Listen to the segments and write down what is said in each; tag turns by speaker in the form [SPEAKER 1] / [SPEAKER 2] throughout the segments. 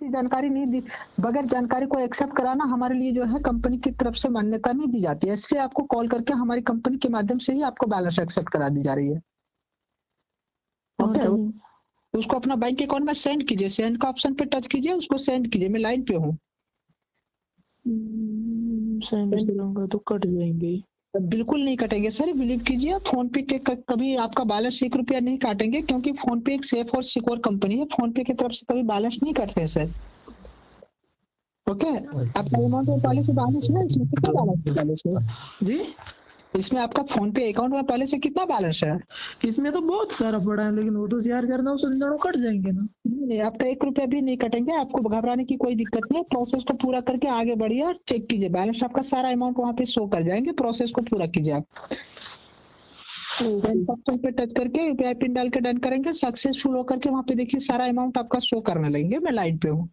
[SPEAKER 1] जानकारी नहीं दी। बगैर जानकारी को एक्सेप्ट कराना हमारे लिए जो है कंपनी की तरफ़ से मान्यता नहीं दी जाती है। इसलिए आपको कॉल करके हमारी कंपनी के माध्यम से ही आपको बैलेंस एक्सेप्ट करा दी जा रही है। Okay okay. उसको अपना बैंक अकाउंट में सेंड कीजिए। सेंड का ऑप्शन पे टच कीजिए उसको सेंड कीजिए। मैं लाइन पे हूँ।
[SPEAKER 2] सेंड करूँगा तो कट जाएँगे।
[SPEAKER 1] बिल्कुल नहीं कटेंगे। सर बिलीव कीजिए फ़ोन पे के कभी आपका बैलेंस एक रुपया नहीं काटेंगे क्योंकि फ़ोन पे एक सेफ़ और सिक्योर कंपनी है। फ़ोन पे की तरफ़ से कभी बैलेंस नहीं कटते सर ओके आपका अमाउंट पहले से बैलेंस है इसमें कितना बैलेंस है। जी? इसमें आपका फ़ोन पे अकाउंट में पहले से कितना बैलेंस है?
[SPEAKER 2] इसमें तो बहुत सारा पड़ा है लेकिन वो तो चार हज़ार नौ सौ निन्यानवे कट जाएँगे ना।
[SPEAKER 1] नहीं आपका एक रुपया भी नहीं कटेंगे आपको घबराने की कोई दिक्कत नहीं प्रोसेस को पूरा करके आगे बढ़िए और चेक कीजिए। बैलेंस आपका सारा अमाउंट वहाँ पे शो कर जाएँगे प्रोसेस को पूरा कीजिए आप। ऑप्शन पे टच करके यूपीआई पिन डाल के डन करेंगे सक्सेसफुल होकर के वहाँ पे देखिए सारा अमाउंट आपका शो करने लगेंगे मैं लाइन पे हूँ।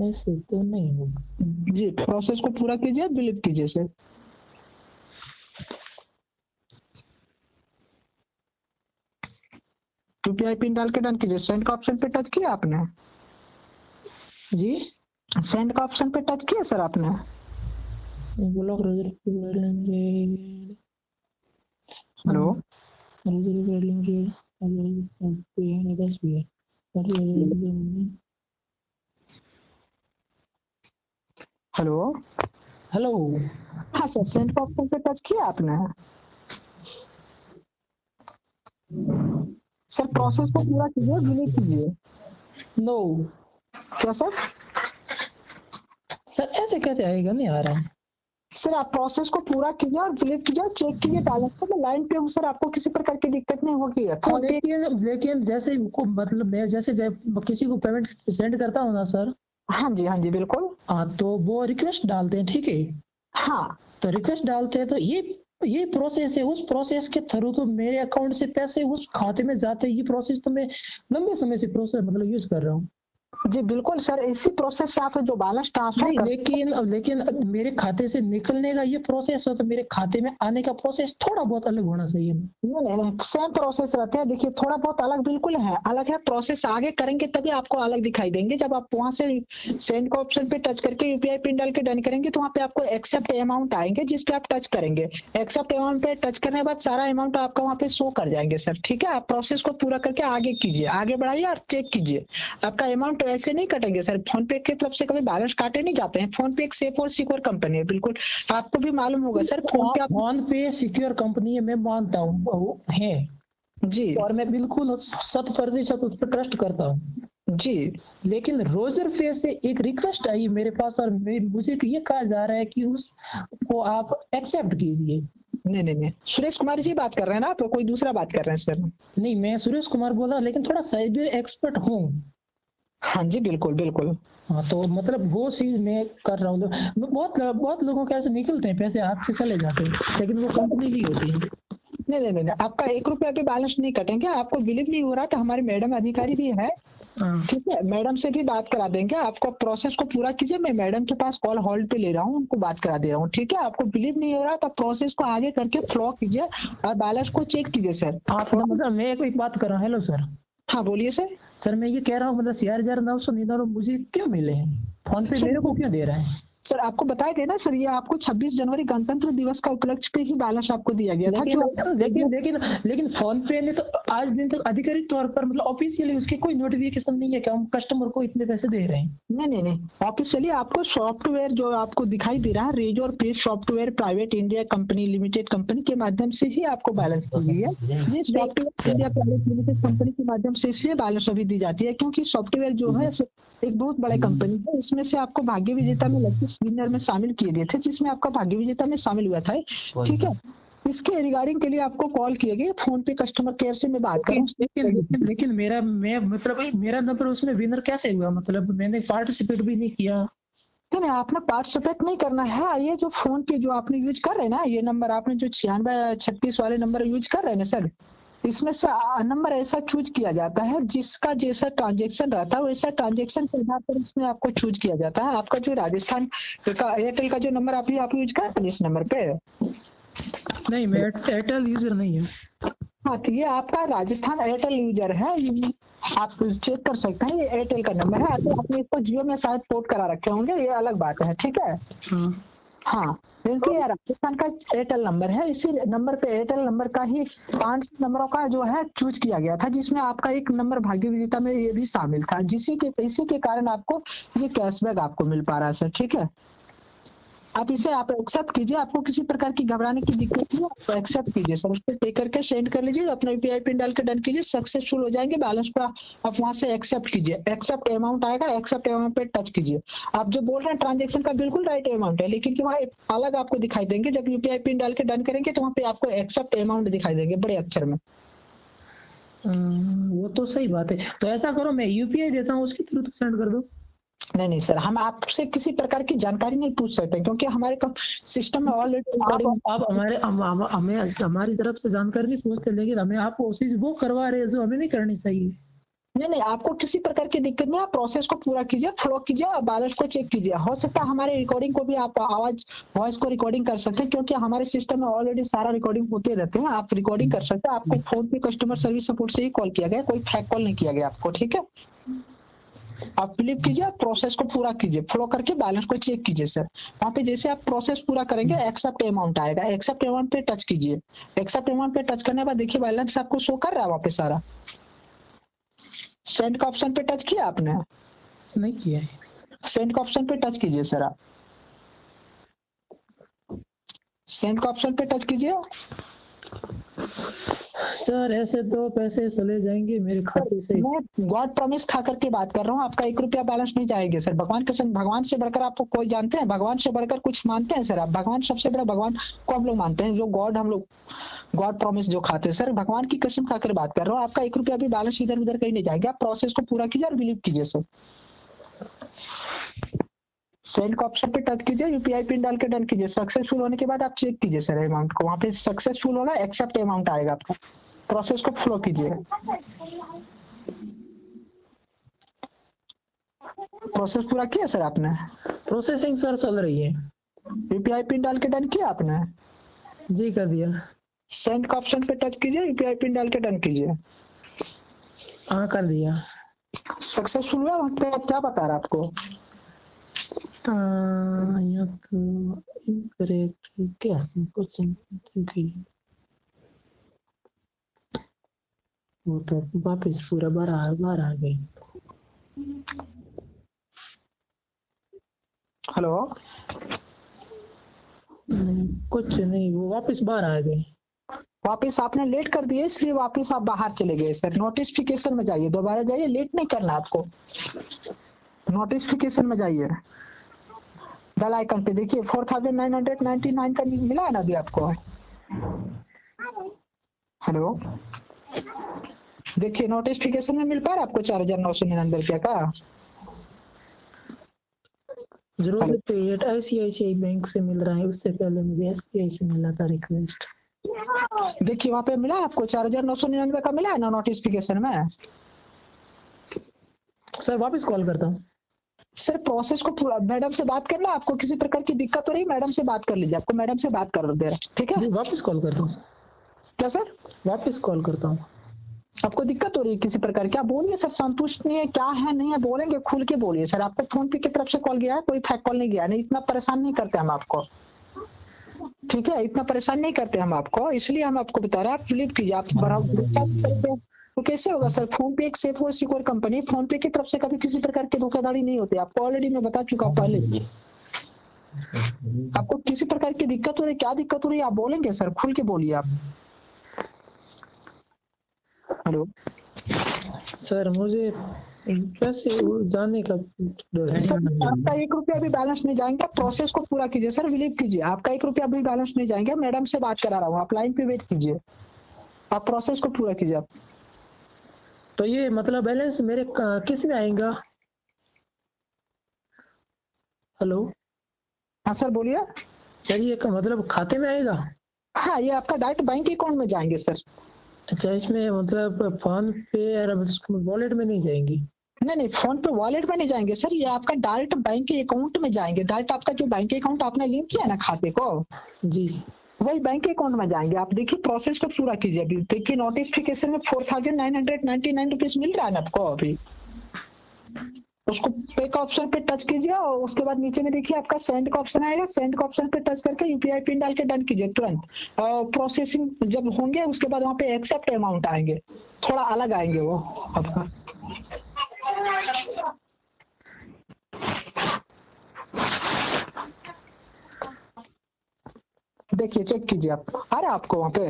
[SPEAKER 2] ऐसे तो नहीं होगा।
[SPEAKER 1] जी प्रोसेस को पूरा कीजिए बिलीव कीजिए सर। यूपीआई पिन डाल के डन कीजिए। सेंड का ऑप्शन पे टच किया आपने? जी? सेंड का ऑप्शन पे टच किया सर आपने? हेलो हेलो
[SPEAKER 2] हेलो
[SPEAKER 1] हाँ सर सेंड का ऑप्शन पे टच किया आपने? सर प्रोसेस को पूरा कीजिए डिले कीजिए।
[SPEAKER 2] नो
[SPEAKER 1] क्या सर?
[SPEAKER 2] सर ऐसे कैसे आएगा नहीं आ रहा है?
[SPEAKER 1] सर आप प्रोसेस को पूरा कीजिए और डिलीट कीजिए और चेक कीजिए बैलेंस को। मैं लाइन पे हूँ सर आपको किसी प्रकार की दिक्कत नहीं होगी
[SPEAKER 2] हाँ, लेकिन लेकिन जैसे को मतलब मैं जैसे किसी को पेमेंट सेंड करता हूँ ना सर।
[SPEAKER 1] हाँ जी हाँ जी बिल्कुल।
[SPEAKER 2] हाँ तो वो रिक्वेस्ट डालते हैं ठीक है?
[SPEAKER 1] हाँ।
[SPEAKER 2] तो रिक्वेस्ट डालते हैं तो ये ये प्रोसेस है, उस प्रोसेस के थ्रू तो मेरे अकाउंट से पैसे उस खाते में जाते ये प्रोसेस तो मैं लंबे समय से प्रोसेस मतलब यूज़ कर रहा हूँ।
[SPEAKER 1] जी बिल्कुल सर इसी प्रोसेस से आप जो बैलेंस ट्रांसफ़र
[SPEAKER 2] कर... लेकिन लेकिन मेरे खाते से निकलने का ये प्रोसेस हो तो मेरे खाते में आने का प्रोसेस थोड़ा बहुत अलग होना चाहिए
[SPEAKER 1] नहीं नहीं सेम प्रोसेस रहते हैं। देखिए थोड़ा बहुत अलग बिल्कुल है। अलग है प्रोसेस आगे करेंगे तभी आपको अलग दिखाई देंगे। जब आप वहाँ से सेंड का ऑप्शन पे टच करके यूपीआई पिन डाल के डन करेंगे तो वहाँ पे आपको एक्सेप्ट अमाउंट आएँगे जिसपे आप टच करेंगे। एक्सेप्ट अमाउंट पे टच करने के बाद सारा अमाउंट आपका वहाँ पे शो कर जाएँगे सर ठीक है? आप प्रोसेस को पूरा करके आगे कीजिए। आगे बढ़ाइए और चेक कीजिए। आपका अमाउंट ऐसे नहीं कटेंगे सर। फ़ोन पे की तरफ़ से कभी बैलेंस काटे नहीं जाते हैं। फ़ोन पे एक सेफ़ और सिक्योर कंपनी है बिल्कुल। आपको भी मालूम होगा sir
[SPEAKER 2] PhonePe PhonePe secure company है मैं मानता हूँ है।
[SPEAKER 1] जी।
[SPEAKER 2] और मैं बिल्कुल शत प्रतिशत उस पर ट्रस्ट करता हूँ।
[SPEAKER 1] जी।
[SPEAKER 2] लेकिन रोजर पे से एक रिक्वेस्ट आई मेरे पास और मुझे ये कहा जा रहा है कि उसको आप एक्सेप्ट कीजिए।
[SPEAKER 1] नहीं नहीं नहीं। सुरेश कुमार जी बात कर रहे हैं ना आप कोई दूसरा बात कर रहे हैं सर?
[SPEAKER 2] नहीं मैं सुरेश कुमार बोल रहा लेकिन थोड़ा साइबर एक्सपर्ट हूँ।
[SPEAKER 1] हाँ जी बिल्कुल बिल्कुल।
[SPEAKER 2] हाँ तो मतलब वो चीज़ मैं कर रहा हूँ बहुत बहुत लोगों के ऐसे निकलते हैं पैसे हाथ से चले जाते हैं लेकिन वो कंपनी की होती है।
[SPEAKER 1] नहीं नहीं नहीं आपका एक रुपया भी बैलेंस नहीं कटेंगे आपको बिलीव नहीं हो रहा तो हमारे मैडम अधिकारी भी है। हाँ। ठीक है मैडम से भी बात करा देंगे आपको प्रोसेस को पूरा कीजिए मैं मैडम के पास कॉल होल्ड पे ले रहा हूँ उनको बात करा दे रहा हूँ ठीक है? आपको बिलीव नहीं हो रहा तो प्रोसेस को आगे करके फ्लो कीजिए और बैलेंस को चेक कीजिए सर
[SPEAKER 2] आप मतलब मैं एक बात कर रहा हूँ हेलो सर
[SPEAKER 1] हाँ बोलिए सर।
[SPEAKER 2] सर मैं ये कह रहा हूँ मतलब सियार हज़ार नौ सौ निन्यानवे मुझे क्यों मिले हैं? फ़ोन पे मेरे को क्यों दे रहा हैं?
[SPEAKER 1] सर आपको बताया गया ना सर ये आपको 26 जनवरी गणतंत्र दिवस का उपलक्ष्य पे ही बैलेंस आपको दिया गया था
[SPEAKER 2] लेकिन लेकिन लेकिन लेकिन फ़ोन पे ने तो आज दिन तक आधिकारिक तौर पर मतलब ऑफिशियली उसके कोई नोटिफिकेशन नहीं है कि हम कस्टमर को इतने पैसे दे रहे हैं।
[SPEAKER 1] नहीं नहीं नहीं ऑफिशियली आपको सॉफ्टवेयर जो आपको दिखाई दे रहा है रेज और page software private India company limited company के माध्यम से ही आपको बैलेंस दी गई है। ये software India private limited company के माध्यम से इसलिए बैलेंस अभी दी जाती है क्योंकि सॉफ्टवेयर जो है एक बहुत बड़े कंपनी है इसमें से आपको भाग्य विजेता में लगभग विनर में शामिल किए गए थे जिसमें आपका भाग्य विजेता में शामिल हुआ था। ठीक है? इसके रिगार्डिंग के लिए आपको कॉल किया गया फ़ोन पे कस्टमर केयर से मैं बात करूँ
[SPEAKER 2] लेकिन, लेकिन लेकिन मेरा मैं मतलब मेरा नंबर उसमें विनर कैसे हुआ? मतलब मैंने पार्टिसिपेट भी नहीं किया।
[SPEAKER 1] नहीं नहीं आपने पार्टिसिपेट नहीं करना है। ये जो फ़ोन पे जो आपने यूज़ कर रहे हैं ना ये नंबर आपने जो छियानवे छत्तीस वाले नंबर यूज़ कर रहे हैं ना सर इसमें से नंबर ऐसा चूज़ किया जाता है जिसका जैसा ट्रांजेक्शन रहता है वैसा ट्रांजेक्शन के आधार पर इसमें आपको चूज़ किया जाता है। आपका जो राजस्थान का एयरटेल का जो नंबर आप आप यूज़ कर इस नंबर पे?
[SPEAKER 2] नहीं मैं एयरटेल यूज़र नहीं है।
[SPEAKER 1] हाँ तो ये आपका राजस्थान एयरटेल यूज़र है आप चेक कर सकते हैं ये एयरटेल का नंबर है। आपने इसको जियो में शायद पोर्ट करा रखे होंगे ये अलग बात है ठीक है।
[SPEAKER 2] हाँ
[SPEAKER 1] क्योंकि तो, राजस्थान का एयरटेल नंबर है। इसी नंबर पे एयरटेल नंबर का ही पाँच नंबरों का जो है चूज़ किया गया था जिसमें आपका एक नंबर भाग्य विजेता में ये भी शामिल था। जिसी के इसी के कारण आपको ये कैशबैक आपको मिल पा रहा है सर ठीक है? आप इसे, आप एक्सेप्ट कीजिए, आपको किसी प्रकार की घबराने की दिक्कत नहीं है, आप एक्सेप्ट कीजिए। सर उसको पे करके सेंड कर लीजिए, अपना यूपीआई पिन डाल के डन कीजिए सक्सेसफुल हो जाएँगे बैलेंस को आप वहाँ से एक्सेप्ट कीजिए। एक्सेप्ट अमाउंट आएगा एक्सेप्ट अमाउंट पे टच कीजिए। आप जो बोल रहे हैं ट्रांजेक्शन का बिल्कुल राइट अमाउंट है, लेकिन वहाँ अलग आपको दिखाई देंगे, जब यूपीआई पिन डाल के डन करेंगे तो वहाँ पे आपको एक्सेप्ट अमाउंट दिखाई देंगे, बड़े अक्षर में।
[SPEAKER 2] वो तो सही बात है। तो ऐसा करो, मैं यूपीआई देता हूँ, उसके थ्रू तो सेंड कर दो।
[SPEAKER 1] नहीं नहीं सर। हम आपसे किसी प्रकार की जानकारी नहीं पूछ सकते क्योंकि हमारे सिस्टम में ऑलरेडी
[SPEAKER 2] आप आप हमारे हम, हम, हमें हमारी तरफ़ से जानकारी नहीं पूछते लेकिन हमें आप वो करवा रहे हैं जो हमें नहीं करनी चाहिए।
[SPEAKER 1] नहीं नहीं आपको किसी प्रकार की दिक्कत नहीं आप प्रोसेस को पूरा कीजिए फ्लो कीजिए और बैलेंस को चेक कीजिए। हो सकता है हमारे रिकॉर्डिंग को भी आप आवाज़ वॉइस को रिकॉर्डिंग कर सकते हैं क्योंकि हमारे सिस्टम में ऑलरेडी सारा रिकॉर्डिंग होते रहते हैं। आप रिकॉर्डिंग कर सकते हैं। आपको फ़ोन पे कस्टमर सर्विस सपोर्ट से ही कॉल किया गया कोई फैक कॉल नहीं किया गया आपको ठीक है? आप फिलिप कीजिए प्रोसेस को पूरा कीजिए। फ्लो करके बैलेंस को चेक कीजिए सर वहाँ पे जैसे आप प्रोसेस पूरा करेंगे एक्सेप्ट अमाउंट आएगा। एक्सेप्ट अमाउंट पे टच कीजिए। एक्सेप्ट अमाउंट पे टच करने के बाद देखिए बैलेंस आपको शो कर रहा है वहाँ पे सारा। सेंड का ऑप्शन पे टच किया आपने?
[SPEAKER 2] नहीं किया है।
[SPEAKER 1] सेंड का ऑप्शन पे टच कीजिए सर आप। सेंड का ऑप्शन पे टच कीजिए।
[SPEAKER 2] सर, ऐसे तो पैसे चले जाएँगे मेरे खाते से।
[SPEAKER 1] मैं गॉड प्रॉमिस खा करके बात कर रहा हूँ, आपका एक रुपया बैलेंस नहीं जाएगा, सर। भगवान कसम भगवान से बढ़कर आपको कोई जानते हैं? भगवान से बढ़कर कुछ मानते हैं, सर आप? भगवान सबसे बड़ा भगवान को हम लोग मानते हैं, जो गॉड हम लोग गॉड प्रॉमिस जो खाते हैं। सर, भगवान की कसम खाकर बात कर रहा हूँ, आपका एक रुपया भी बैलेंस इधर उधर कहीं नहीं जाएगा। आप प्रोसेस को पूरा कीजिए और बिलीव कीजिए, सर। सेंड का ऑप्शन पे टच कीजिए यूपीआई पिन डाल के डन कीजिए। सक्सेसफुल होने के बाद आप चेक कीजिए सर अमाउंट को। वहाँ पे सक्सेसफुल होगा एक्सेप्ट अमाउंट आएगा आपका। प्रोसेस को फ्लो कीजिए। प्रोसेस पूरा किया सर आपने?
[SPEAKER 2] प्रोसेसिंग सर चल रही है।
[SPEAKER 1] यूपीआई पिन डाल के डन किया आपने?
[SPEAKER 2] जी कर दिया।
[SPEAKER 1] सेंड का ऑप्शन पे टच कीजिए यूपीआई पिन डाल के डन कीजिए।
[SPEAKER 2] हाँ कर दिया।
[SPEAKER 1] सक्सेसफुल हुआ? वहाँ पे क्या बता रहा आपको
[SPEAKER 2] आ, यहाँ तो इनकरेक्ट क्या कुछ नहीं वो तो वापस पूरा बार आ बार आ गई
[SPEAKER 1] हेलो
[SPEAKER 2] नहीं कुछ नहीं वो वापस बाहर आ गई
[SPEAKER 1] वापस आपने लेट कर दिया इसलिए वापस आप बाहर चले गए। सर नोटिफिकेशन में जाइए। दोबारा जाइए लेट नहीं करना आपको। नोटिफिकेशन में जाइए। बेल आइकन पे देखिए four thousand nine hundred ninety nine का मिला है ना अभी आपको? हेलो देखिए नोटिफिकेशन में मिल पा रहा है आपको चार हज़ार नौ सौ निन्यानवे रुपया का?
[SPEAKER 2] ज़रूर पेड आईसीआईसीआई बैंक से मिल रहा है उससे पहले मुझे एसबीआई से मिला था रिक्वेस्ट
[SPEAKER 1] देखिए वहाँ पे मिला है आपको चार हज़ार नौ सौ निन्यानवे का मिला है ना नोटिफिकेशन में?
[SPEAKER 2] सर वापस कॉल करता हूँ।
[SPEAKER 1] सर प्रोसेस को पूरा मैडम से बात करना आपको किसी प्रकार की दिक्कत हो रही है मैडम से बात कर लीजिए। आपको मैडम से बात कर दे रहा ठीक है?
[SPEAKER 2] वापस कॉल करता हूँ।
[SPEAKER 1] क्या सर
[SPEAKER 2] वापस कॉल करता हूँ।
[SPEAKER 1] आपको दिक्कत हो रही है किसी प्रकार की? आप बोलिए सर संतुष्ट नहीं है क्या है नहीं है बोलेंगे खुल के बोलिए। सर आपको फ़ोन पे की तरफ़ से कॉल गया है? कोई फैक कॉल नहीं गया नहीं इतना परेशान नहीं करते हम आपको। ठीक है इतना परेशान नहीं करते हम आपको इसलिए हम आपको बता रहे हैं आप फ्लिप कीजिए आप बढ़ाओ तो कैसे होगा सर? फ़ोन पे एक सेफ़ और सिक्योर कंपनी फ़ोन पे की तरफ़ से कभी किसी प्रकार की धोखाधड़ी नहीं होती। आपको ऑलरेडी मैं बता चुका हूँ पहले। आपको किसी प्रकार की दिक्कत हो रही क्या दिक्कत हो रही है आप बोलेंगे सर? खुल के बोलिए आप। हेलो
[SPEAKER 2] सर मुझे कैसे जाने का
[SPEAKER 1] सर आपका एक रुपया भी बैलेंस नहीं जाएँगे। प्रोसेस को पूरा कीजिए। सर बिलीव कीजिए। आपका एक रुपया भी बैलेंस नहीं जाएँगे। मैडम से बात करा रहा हूँ। आप लाइन पे वेट कीजिए। आप प्रोसेस को पूरा कीजिए आप।
[SPEAKER 2] तो ये मतलब बैलेंस मेरे किसमें आएगा? हेलो
[SPEAKER 1] हाँ सर बोलिए।
[SPEAKER 2] सर ये मतलब खाते में आएगा?
[SPEAKER 1] हाँ ये आपका डायरेक्ट बैंक अकाउंट में जाएँगे सर
[SPEAKER 2] अच्छा इसमें मतलब फ़ोन पे और वॉलेट में नहीं जाएँगी?
[SPEAKER 1] नहीं नहीं फ़ोन पे वॉलेट में नहीं जाएँगे सर ये आपका डायरेक्ट बैंक के अकाउंट में जाएँगे। डायरेक्ट आपका जो बैंक अकाउंट आपने लिंक किया है ना खाते को?
[SPEAKER 2] जी।
[SPEAKER 1] वही बैंक अकाउंट में जाएँगे। आप देखिए प्रोसेस को पूरा कीजिए। अभी देखिए नोटिफिकेशन में four thousand nine hundred ninety nine rupees मिल रहा है ना आपको अभी। उसको पे का ऑप्शन पे टच कीजिए और उसके बाद नीचे में देखिए आपका सेंड का ऑप्शन आएगा। सेंड का ऑप्शन पे टच करके यूपीआई पिन डाल के डन कीजिए तुरंत। प्रोसेसिंग जब होंगे, उसके बाद वहाँ पे एक्सेप्ट अमाउंट आएँगे। थोड़ा अलग आएँगे वो आपका। देखिए चेक कीजिए आप। आ रहा है आपको वहाँ पे?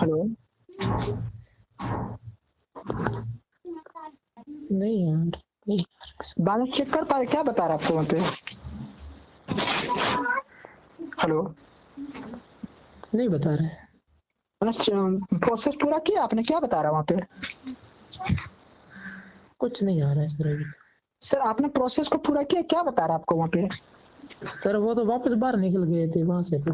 [SPEAKER 1] हेलो
[SPEAKER 2] नहीं यार।
[SPEAKER 1] बैलेंस चेक कर पा रहे क्या बता रहा है आपको वहाँ पे? हेलो
[SPEAKER 2] नहीं बता रहे।
[SPEAKER 1] प्रोसेस पूरा किया आपने? क्या बता रहा वहाँ पे?
[SPEAKER 2] कुछ नहीं आ रहा है सर अभी
[SPEAKER 1] सर आपने प्रोसेस को पूरा किया? क्या बता रहा आपको वहाँ पे?
[SPEAKER 2] सर वो तो वापस बाहर निकल गए थे वहाँ से तो।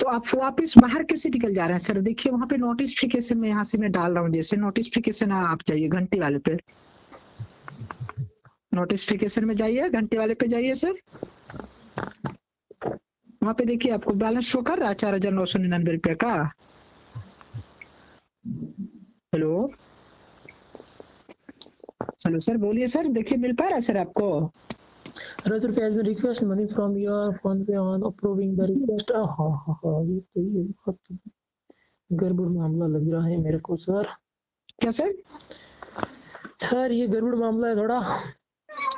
[SPEAKER 1] तो आप वापस बाहर कैसे निकल जा रहे हैं? सर देखिए वहाँ पे नोटिफिकेशन में यहाँ से मैं डाल रहा हूँ जैसे नोटिफिकेशन आप जाइए घंटे वाले पे। नोटिफिकेशन में जाइए घंटे वाले पे जाइए सर। वहाँ पे देखिए आपको बैलेंस शो कर रहा है चार हज़ार नौ सौ निन्यानवे रुपये का। हेलो हेलो सर बोलिए सर देखिए मिल पा रहा है सर आपको?
[SPEAKER 2] Rather has been request money from your phone pay on approving the request हाँ हाँ हाँ ये तो ये बहुत गड़बड़ मामला लग रहा है मेरे को सर।
[SPEAKER 1] क्या सर?
[SPEAKER 2] सर ये गड़बड़ मामला है थोड़ा।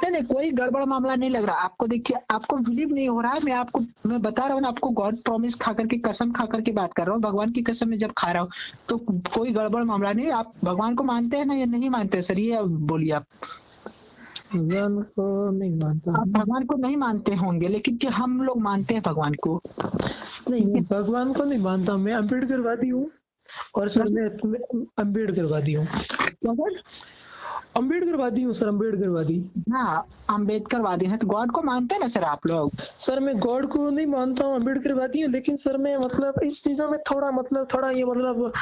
[SPEAKER 1] नहीं नहीं कोई गड़बड़ मामला नहीं लग रहा। आपको देखिए आपको बिलीव नहीं हो रहा। है मैं आपको मैं बता रहा हूँ आपको गॉड प्रॉमिस खा करके कसम खा करके बात कर रहा हूँ। भगवान की कसम में जब खा रहा हूँ तो कोई गड़बड़ मामला नहीं। आप भगवान को मानते हैं ना या नहीं मानते सर ये बोलिए आप।
[SPEAKER 2] भगवान को नहीं मानता।
[SPEAKER 1] आप भगवान को नहीं मानते होंगे लेकिन क्या हम लोग मानते हैं भगवान को?
[SPEAKER 2] नहीं भगवान को नहीं मानता। मैं अम्बेडकरवादी हूँ और सर मैं अम्बेडकरवादी हूँ। अम्बेडकरवादी हूँ सर अम्बेडकरवादी
[SPEAKER 1] हाँ अम्बेडकरवादी है तो गॉड को मानते हैं ना सर आप लोग?
[SPEAKER 2] सर मैं गॉड को नहीं मानता हूँ अम्बेडकरवादी हूँ लेकिन सर मैं मतलब इस चीज़ों में थोड़ा मतलब थोड़ा ये मतलब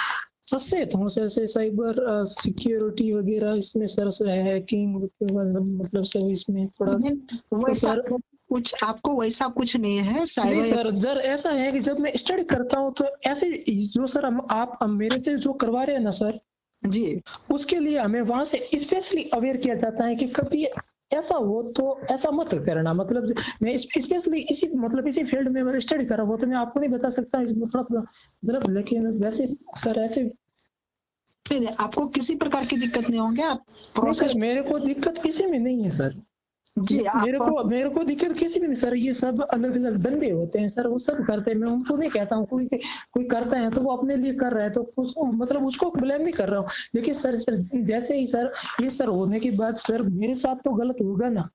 [SPEAKER 2] सचेत हूँ सर से साइबर सिक्योरिटी वगैरह इसमें सर से हैकिंग मतलब सब इसमें थोड़ा
[SPEAKER 1] तो सर कुछ आपको वैसा कुछ नहीं है
[SPEAKER 2] नहीं सर जर ऐसा है कि जब मैं स्टडी करता हूँ तो ऐसे जो सर हम आप मेरे से जो करवा रहे हैं ना सर
[SPEAKER 1] जी
[SPEAKER 2] उसके लिए हमें वहाँ से स्पेशली अवेयर किया जाता है कि कभी ऐसा हो तो ऐसा मत करना। मतलब मैं स्पेशली इसी मतलब इसी फ़ील्ड में स्टडी कर रहा हूँ तो मैं आपको नहीं बता सकता मतलब मतलब लेकिन वैसे सर ऐसे
[SPEAKER 1] नहीं नहीं आपको किसी प्रकार की दिक्कत नहीं होंगे आप
[SPEAKER 2] प्रोसेस मेरे को दिक्कत किसी में नहीं है सर। जी मेरे को मेरे को दिक्कत किसी भी नहीं सर ये सब अलग अलग धंधे होते हैं सर वो सब करते हैं। मैं उनको नहीं कहता हूँ कोई कोई करता है तो वो अपने लिए कर रहा है तो उसको मतलब उसको ब्लेम नहीं कर रहा हूँ। लेकिन सर सर जैसे ही सर ये सर होने के बाद सर मेरे साथ तो गलत होगा ना।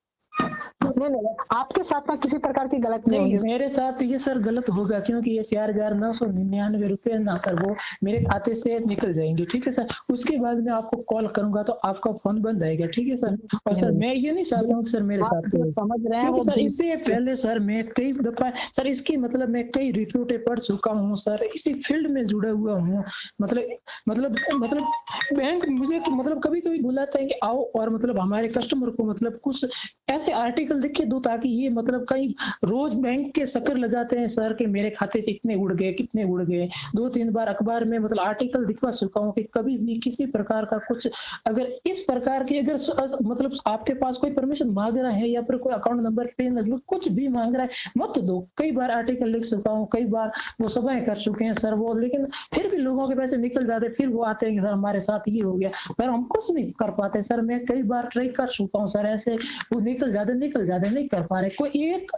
[SPEAKER 1] नहीं नहीं आपके साथ में किसी प्रकार की गलत नहीं,
[SPEAKER 2] नहीं मेरे साथ ये सर गलत होगा क्योंकि ये चार हज़ार नौ सौ निन्यानवे रुपए ना सर वो मेरे खाते से निकल जाएँगे ठीक है सर? उसके बाद मैं आपको कॉल करूँगा तो आपका फ़ोन बंद आएगा ठीक है सर? और सर मैं ये नहीं चाहता हूँ सर मेरे साथ
[SPEAKER 1] समझ रहे हैं
[SPEAKER 2] सर इससे पहले सर मैं कई दफ़ा सर इसकी मतलब मैं कई रिक्रूटे पढ़ चुका हूँ सर इसी फ़ील्ड में जुड़ा हुआ हूँ मतलब मतलब मतलब बैंक मुझे मतलब कभी कभी बुलाते हैं कि आओ और मतलब हमारे कस्टमर को मतलब कुछ ऐसे आर्टिकल के दो ताकि ये मतलब कई रोज बैंक के चक्कर लगाते हैं सर के मेरे खाते से इतने उड़ गए, कितने उड़ गए। दो तीन बार अखबार में मतलब आर्टिकल दिखवा चुका हूँ कि कभी भी किसी प्रकार का कुछ अगर इस प्रकार की अगर मतलब आपके पास कोई परमिशन मांग रहा है या फिर कोई अकाउंट नंबर पिन कुछ भी मांग रहा है, मत दो। कई बार आर्टिकल लिख चुका हूँ, कई बार वो सभाएँ कर चुके हैं सर वो, लेकिन फिर भी लोगों के पैसे निकल जाते, फिर वो आते हैं कि सर हमारे साथ ये हो गया। पर हम कुछ नहीं कर पाते सर, मैं कई बार ट्राई कर चुका हूँ सर, ऐसे वो निकल जाते निकल जाते। नहीं कर पा रहे। कोई एक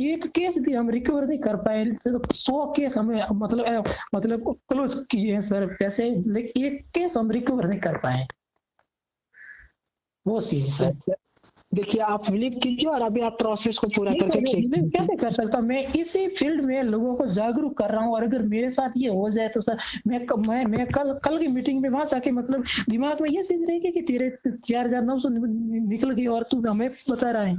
[SPEAKER 2] एक केस भी हम रिकवर नहीं कर पाए तो सौ केस हमें मतलब मतलब क्लोज किए हैं सर पैसे लेकिन एक केस हम रिकवर नहीं कर पाए। वो सीन सर।
[SPEAKER 1] देखिए आप बिलीव कीजिए और अभी आप प्रोसेस को पूरा करके
[SPEAKER 2] चेक कैसे कर सकता हूँ? मैं इसी फ़ील्ड में लोगों को जागरूक कर रहा हूँ और अगर मेरे साथ ये हो जाए तो सर मैं मैं मैं कल कल की मीटिंग में वहाँ जाके मतलब दिमाग में ये चीज़ रहेगी कि तेरे चार हज़ार नौ सौ निकल गई और तू हमें बता रहा है।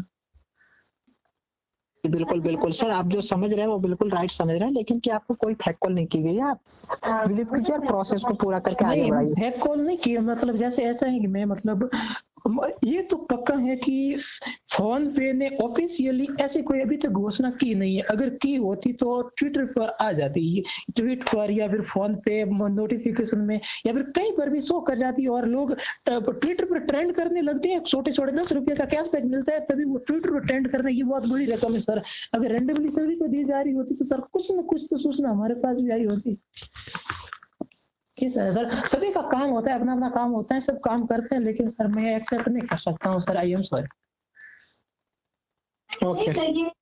[SPEAKER 1] बिल्कुल बिल्कुल। सर आप जो समझ रहे हैं वो बिल्कुल राइट समझ रहे हैं लेकिन क्या आपको कोई फैक कॉल नहीं की गई है? आप बिलीव कीजिए प्रोसेस को पूरा करके आगे बढ़ाइए।
[SPEAKER 2] फैक कॉल नहीं किया मतलब जैसे ऐसा है कि मैं मतलब ये तो पक्का है कि फ़ोन पे ने ऑफिशियली ऐसी कोई अभी तक घोषणा की नहीं है। अगर की होती तो ट्विटर पर आ जाती ट्वीट पर या फिर फ़ोन पे नोटिफिकेशन में, या फिर कहीं पर भी शो कर जाती और लोग ट्विटर पर ट्रेंड करने लगते हैं। छोटे छोटे दस रुपए का कैशबैक मिलता है, तभी वो ट्विटर पर ट्रेंड करने की बहुत बड़ी रकम है सर अगर रेंडमली सभी को दी जा रही होती तो सर कुछ ना कुछ तो सूचना हमारे पास भी आई होती। सर सर सभी का काम होता है अपना अपना काम होता है सब काम करते हैं लेकिन सर मैं एक्सेप्ट नहीं कर सकता हूँ sir I am sorry okay